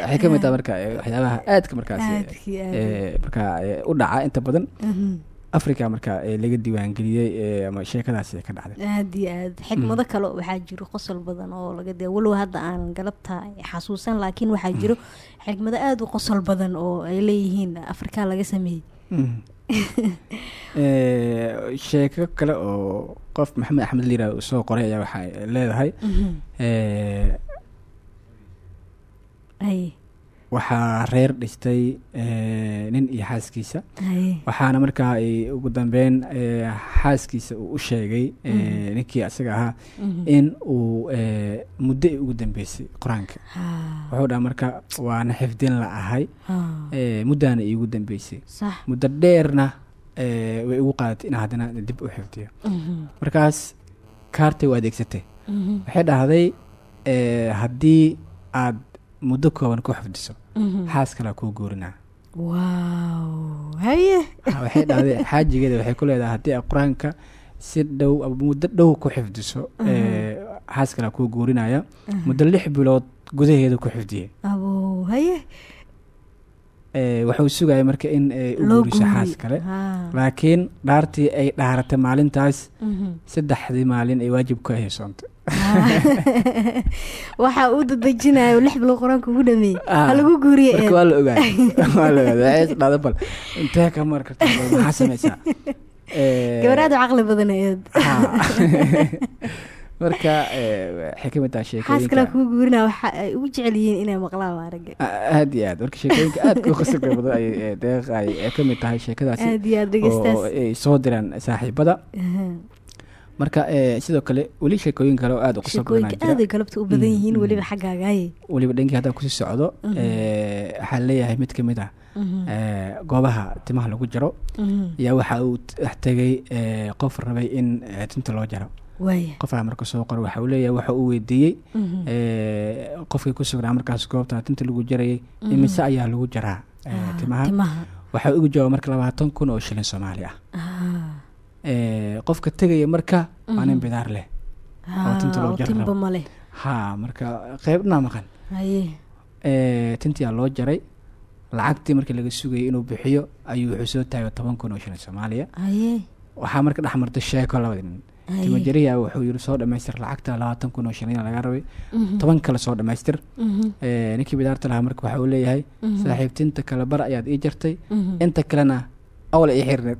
waxay ka mid tahay marka eh, waxyaabaha aadka markaas eh, marka u dhaca inta badan. Mhm. africa marka laga diiwaangeliyey ama sheekadaasi ka dhacday. Aad iyo aad xigmado kale waxaa jiro qosol badan oo laga walow hadda aan galabta xasuusan laakiin waxaa jiro xigmado aada u qosol badan oo ay leeyihiin afrika laga sameeyey Mm. sheeko kale oo qof maxamed axmed liira uu soo qoray ayaa waxay leedahay Mhm. eh, waxaa reer dhistay eh, nin iyo xaaskiisa ay waxaana markaa ay ugu dambeyn eh, xaaskiisa uu u sheegay eh, Mhm. ninkii asaga ahaa Mhm. in uu muddo ay ugu dambeysay qur'aanka Ha. wuxuu dhaha marka waana xifdin la ahay Ha. eh, muddaana iigu dambeysay sax muddo dheerna way igu qaadatay in haddana dib u xifdiyo Mhm. markaas kaartay u adeegsatay waxay dhahday haddii aad muddo kooban ku xifdiso Xaas kalaa kuu guurinaa. Ha, waxay dhahday xaajigeeda waxay ku leedahay haddii aad qur'aanka si dhow muddo dhow ku xifdiso eh, xaas kalaa kuu guurinaya muddo lix bilood gudaheeda ku haye. Eh, wuxuu sugaya marka in ay u Loo guuriso xaas kale laakiin dhaartii ay dhaaratay maalintaas. Saddexdii maalin ay waajib ka haysoontay waxa uu dadejinayo lix bilo qur'aanka ugu dhameeyey Ah, ha lagu guuriye. waa la ogaaday waa la ogaaday waxay is dhahday bal. Intee ka mar kartaa bal maxaa samaysaa? Eh, gabaraad u caqli badan eed ha. marka eh, waxay ka mid kalaa sheekooyinka kugu guurinaa waxa ay ugu jecel yihiin inay maqlaan maaragga aad iyo aad. Marka sheekooyinka aadka u qasilka badan ay eh, deeqa ay ay ka mid tahay sheekadaasi. Aad iyo aad dhegeystaas oo ay soo diraan saaxiibada. Marka eh, sidoo kale weli sheekooyin kale oo aad u qosol badanaa sheekooyinka jira aaday galabta u badan Mm, yihiin mm. weliba xaggaagaye weliba dhankii haddaan ku sii socdo Mhm. eh, waxaa leeyahay mid ka mid ah Mhm. eh, goobaha timaha lagu jaro Mhm. ayaa waxa uu tegay qof rabay in tinta loo jaro qofaa marka soo qor waxa uu leeyahay waxa uu weydiiyey qofkii ku sugnaa markaas goobta tinta lagu jarayay imise ayaa lagu jaraa Ah, timaha timaha waxa ugu jawaaba marka labaatan kun oo shilin soomaali ah Ah. Qofka tegaya marka waa nin Mhm. bidaar leh. Tinta loo ha marka qeybna maqan. Tintiyaa loo jaray. Lacagtii markii laga sugayay inuu bixiyo ayuu wuxuu soo taagay toban kun oo shilin soomaaliya. Waxaa marka dhex martay sheeko labada nin. Timajariya wuxuu yiri soo dhamaystir lacagta labaatan kun oo shilin laga rabay. Mhm. toban kale soo dhamaystir. Mhm. Ninkii bidaarta lahaa marka waxa uu leeyahay saaxiibtinta kale bar ayaad ii jartay. Inta kalena awla ii xirneed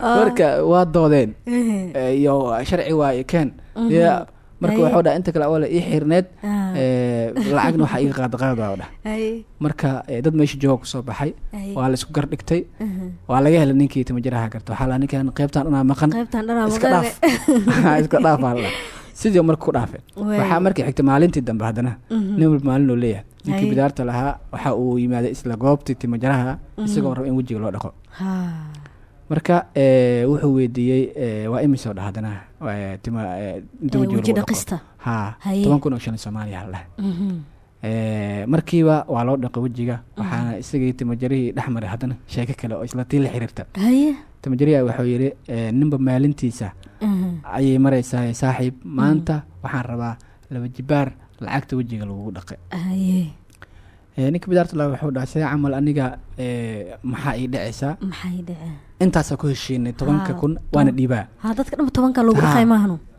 Ah. marka waa doodeen. Eh, iyo sharci waaye keen Mhm. Marka waxuu dhaha inta kale awla ii xirneed Ah. Eh, lacagna waxaa iga qaada qaad baa dhah marka eh, dad meesha jooga ku soo baxay waa la isku gar dhigtay Mhm. waa laga helay ninkii timajaraha garta waxaa la ninkan qaybtan dhanaa maqan iska dhaaf iska dhaaf baa la dhaha. sidii marka ku dhaafeen Waay. waxaa markii xigtay maalintii dambe haddana Mhm. nin walba maalin oo leeyahay ninkii bidaarta lahaa waxa uu yimaaday isla goobtii timajaraha Mhm. isagoo raba in wejiga loo dhaqo. Ha. marka eh, wuxuu weydiiyey eh, waa imisoo dhah haddana eh, inta dhaqo. toban kun oo shilin soomaaliya Mhm. Eh, markiiba waa loo dhaqay wejiga waxaana isagii timajarihii dhex maray haddana sheeko kale oo isla tii la xiriirta. Haye timajariya wuxuu yidhi ninba maalintiisa ayay maraysaa saaxiib. Maanta waxaan rabaa laba jibaar lacagta wejiga lagugu dhaqay. Eh, ninka bidaarta laha wuxuu dhahay see camal aniga eh, maxaa ii dhaceen intaasaa ku heshiinay tobanka kun waana dhiibaa.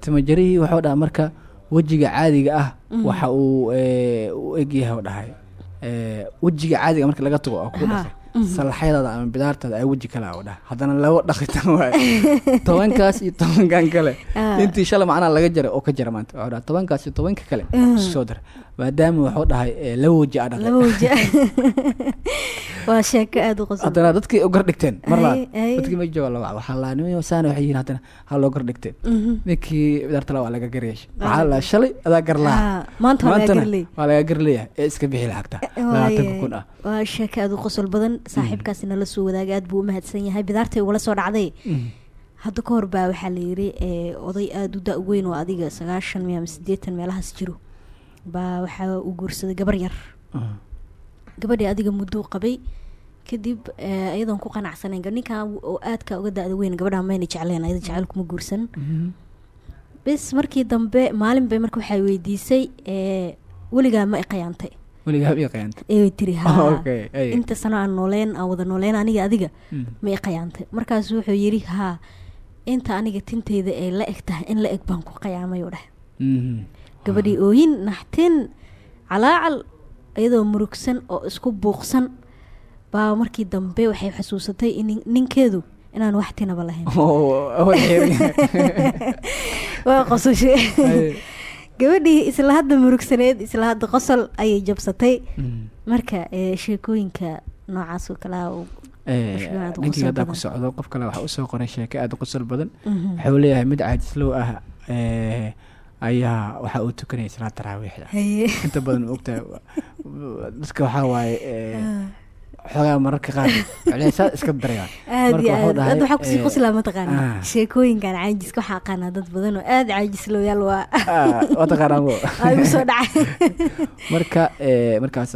timajarihii wuxuu dhaha marka wejiga caadiga ah Mhm. waxa uu eh, u egyahay dhahay. Wejiga caadiga marka laga tago oo ku Ha. dhaqay salaxyadaada ama bidaartaada ay weji kale u dhah haddana laba dhaqitan waaye tobankaas iyo tobankan kale. Ah. intii shalay macnaha laga jaray oo ka jara maanta. Tobankaas iyo tobanka kale. Ah. isku soo dar maadaama wuxuu dhahay eh, laba weji aa dhaqay laba waji waa sheeko aada u haddana dadkii u gardhigteen mar ay. dadkii ma jooga la waca waxaa laa niman saana waxay yihiin haddana ha loo gardhigteen Mhm. ninkii bidaarta la waa laga Ah. waxaa la shalay adaa gar laha Ah, maanta waa laga garleeyahay ee iska bixi lacagta. Labaatanka kun ah. waa sheeko aada u qosol badan. Saaxiibkaasi nala soo wadaaga aad buu u mahadsan yahay. Bidaartay ugala soo dhacday. Mhm. hadda ka hor baa waxaa la yiri oday aada u da- weyn oo adiga sagaashan miya ama sideetan meelahaas jiro baa waxaa uu guursaday gabar yar. Gabadhii adiga mudduu qabay kadib iyadoon ku qanacsanayn ninkan oo aadka uga da-da weyn gabadha mayna jecleen ayada jecel kuma guursan. Bis markii dambe maalin bay marka waxay weydiisay ee, weligaa ma iqayaantay tiri inta sano aan nooleen aan wada nooleen aniga adiga Mm. ma iqayaantay markaasu wuxuu yiri haa inta aniga tinteyda ee la eg tahay in la eg baan ku qayaamay u dheh Mhm. Gabadhii ooyin naxtin calaacal iyadoo murugsan oo isku buuqsan baa markii dambe waxay xasuusatay in ninkeedu inaan wax tinaba lahayn Oo, oo xeerin. waa qososhe Ay. gabadhii isla hadda murugsaneed isla hadda qosol ayay jabsatay Mm. marka ee, sheekooyinka noocaas oo kalea ninkii haddaa ku socdo qof kale waxaa u soo qoray sheeko aada qosol badan Mhm. wuxuu leeyahay mid caajislow ah ayaa waxa uu tukanaya salaad taraawiixda. Inta badan ogtahay dadka waxaa waaye eh, xoogaa mararka qaar culeysaa iska darayaan waxaa ku sii eh, qoslaa mataqaana ah. sheekooyinkan caajiska waxaa aqaanaa dad badan oo aada caajislooyaal waa. Ah, waa taqaanaa mo Aa, igu soo dhacay. Marka eh, markaas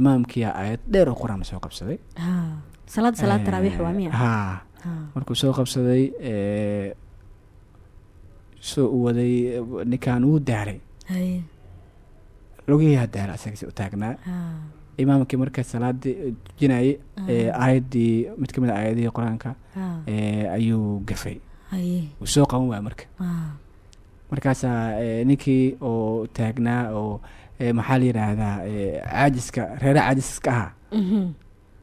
imaamkii aayad dheer oo qur'aan soo qabsaday. Ah, salaad salaad taraawiix waa miya Ah. markuu soo qabsaday soo waday ninkan wuu daaray Haye. lugihiiha daaray asagasi u taagnaa Ah. imaamkii marka salaadii tujinayay Ah. aayaddii mid ka mid a aayadihii qur'aanka Ah. ayuu gafay wuu soo qaban waaya marka Ah. markaasaa ninkii oo taagnaa oo maxaa la yidhaahdaa eh, caajiska reere caajiska ahaa Mhm.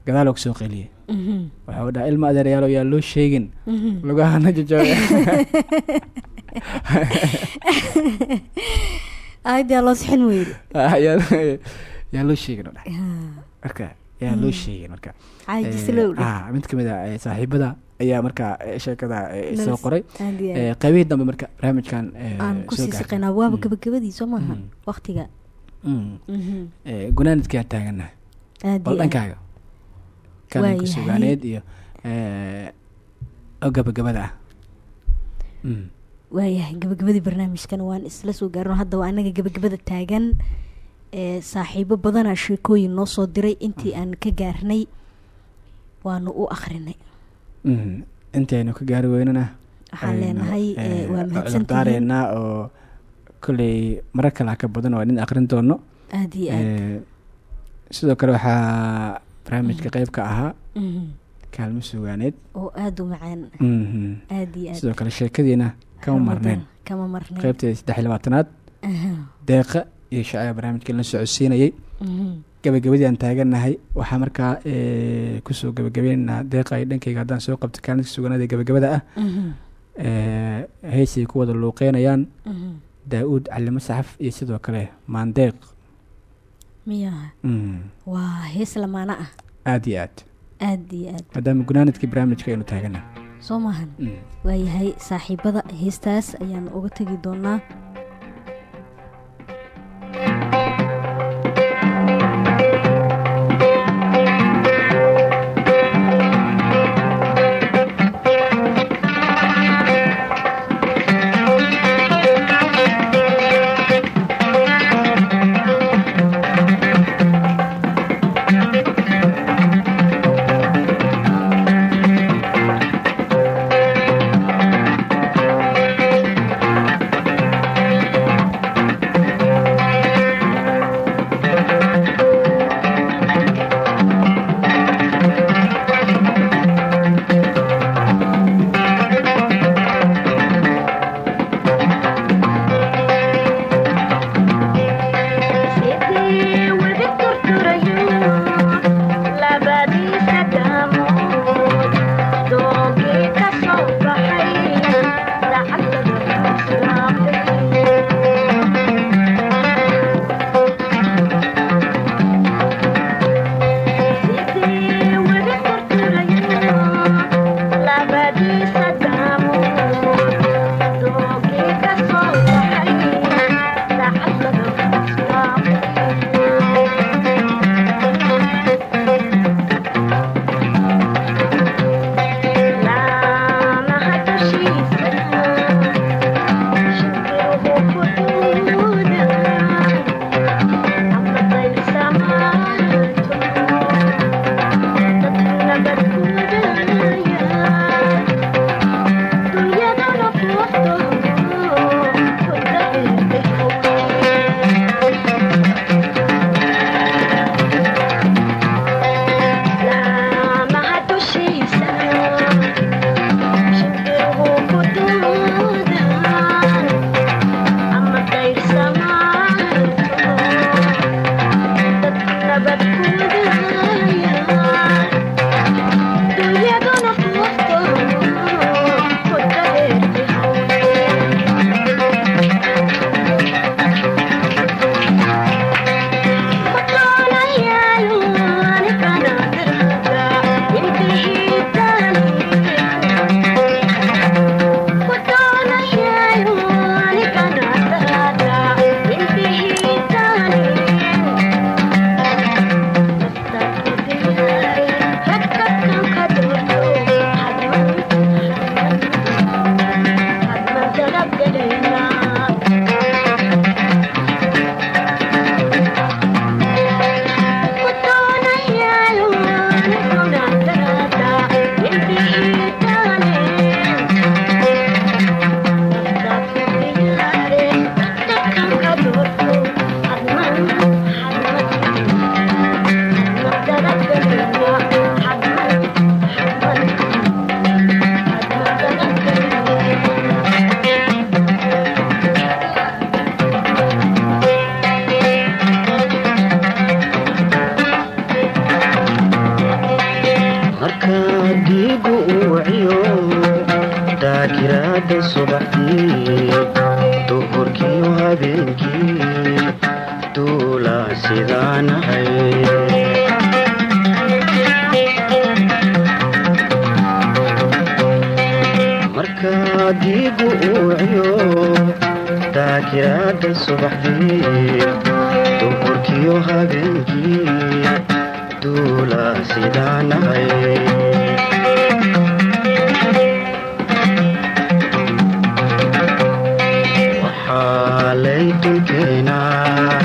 gadaaloo ka soo qeliyay Mhm. waxuu dhaha ilma adeeryaalo yaa loo sheegin Mhm. lugahana jajooga aayadii aa loo sixin weydi Ah, yaa yaa loo sheegin oo Ah. marka yaa loo sheegin marka mid ka mid a saaxiibada ayaa marka sheekada soo qoray qaybihii dambe marka barnaamijkan aan ku sii siqaynaa waaba gabagabadii soo maaha Mm. waqtiga Mm. Mhm. Eh, gunaanadkii aan taaganahay Aad bal dhankaaga Waayahay. sugaaneed iyo oo gabagabada ah. Waayahay gabagabadii barnaamijkan waan isla soo gaarno hadda waa anaga gabagabada taagan ee saaxiibo badanaa sheekooyin noo soo diray intii aan ka gaarnay waanu u akrinay Mm. intaynu ka gaari weynana Waxaan leenahay, eh, eh, waa mahadsantihiin. cudurdaareynaa oo kolley marar kale ka badan oo nin akrin doono Aad iyo aad. Eh, sidoo kale waxaa barnaamijka qeyb ka ahaa Mhm. kaalmo sugaaneed oo aada u macaan Mhm. aad iyo aad sidoo kale sheekadiina kama marneen kama marneen. qeybteeda saddex iyo labaatanaad. Deeqa iyo shacaa barnaamijka la socodsiinayay. Gabagabadii aan taaganahay waxaa markaa eh, ku soo gabagabeynaa deeqa ay dhankayga haddaan soo qabto kaalinka suganaada ee gabagabada ah. Eh, heysay ku wada luuqeynayaan. Daa-uud calimo saxaf iyo sidoo kale maandeeq Mm. ah. Aad iyo aad. Aad iyo aad. Maadaama gunaanadkii barnaamijka aynu taagana soo maahan waayahay saaxiibada heestaas ayaan uga tegi doonaa abad kumadii waxaa lay dulkeenaa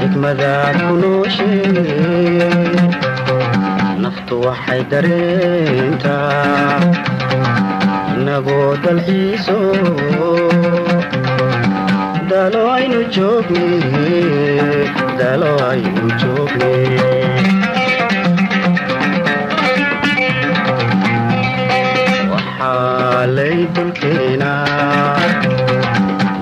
xikmada ku noosheeye naftu waxay dareentaa inagoo dalxiiso aynu joogne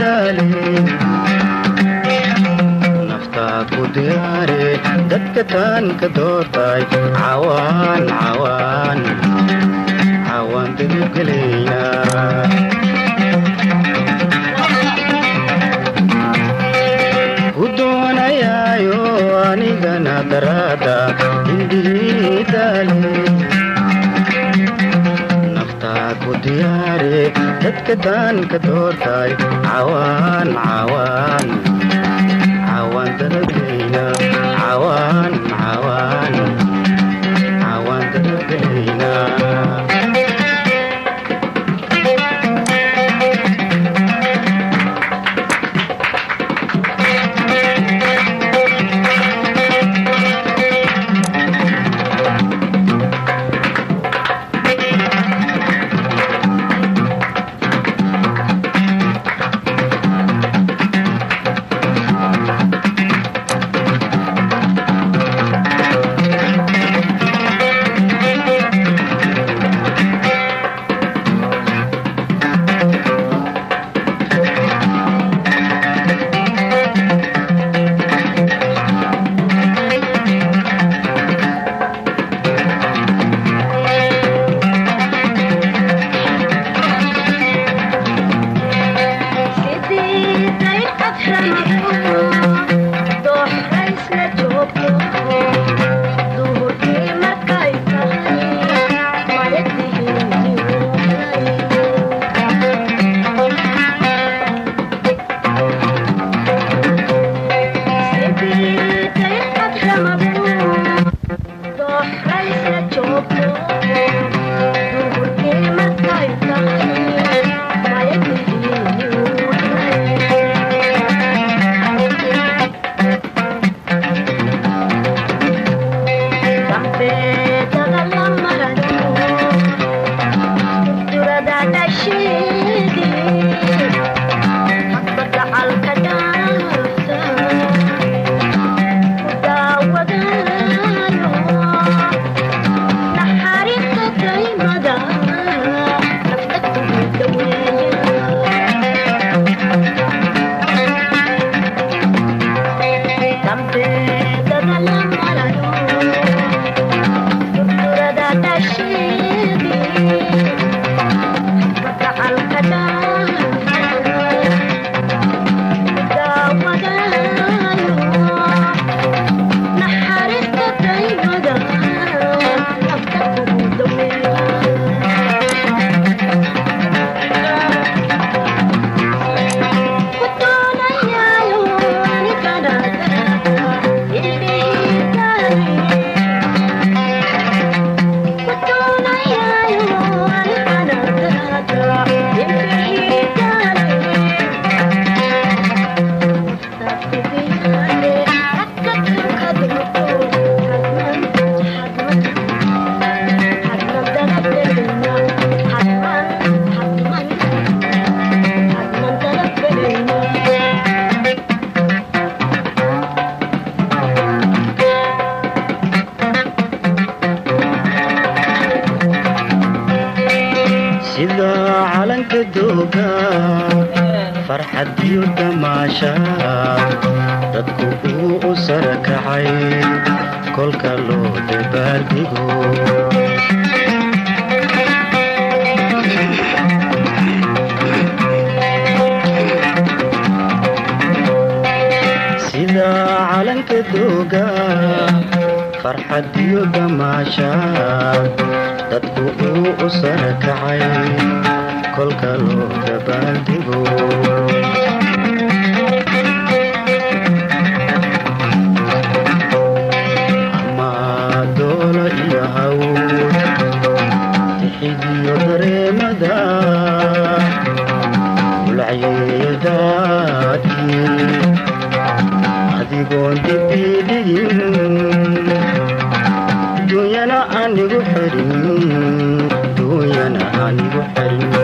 daale naftaa ku diyaare dadka taan ka doortay cawaan degabgelayna ku doonayaayo anigana daraada indhihii ku diyaare dadka taan ka doortay cawaan cawaan cawaan cawaan cawaan cawaan anigu xalwa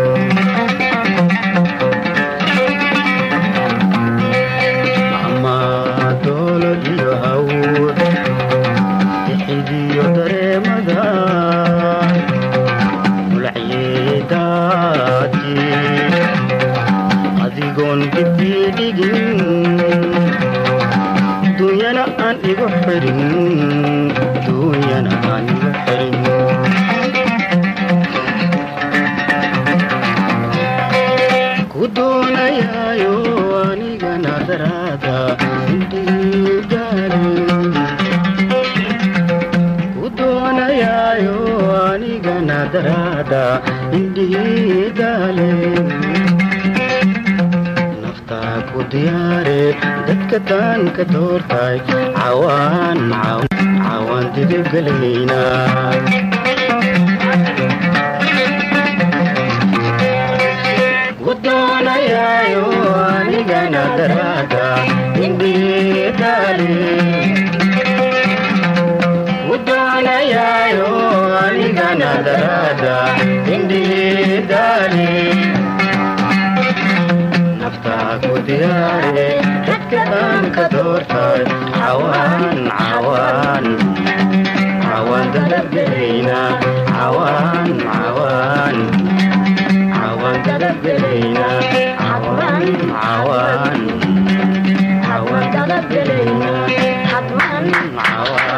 indhihiidaale naftaa ku diyaare dadka taanka doortaay caawaan didibgelayna gudoonayaayo anigana daraada indhihiidaale daraada indhihiidaani naftaa ku diyaare dadka aan ka doortay cawaan cawaan cawaan dalabgelayna cawaan cawaan cawaan dalabgelayna cawaan cawaan cawaan dalabgelayna hadman cawaan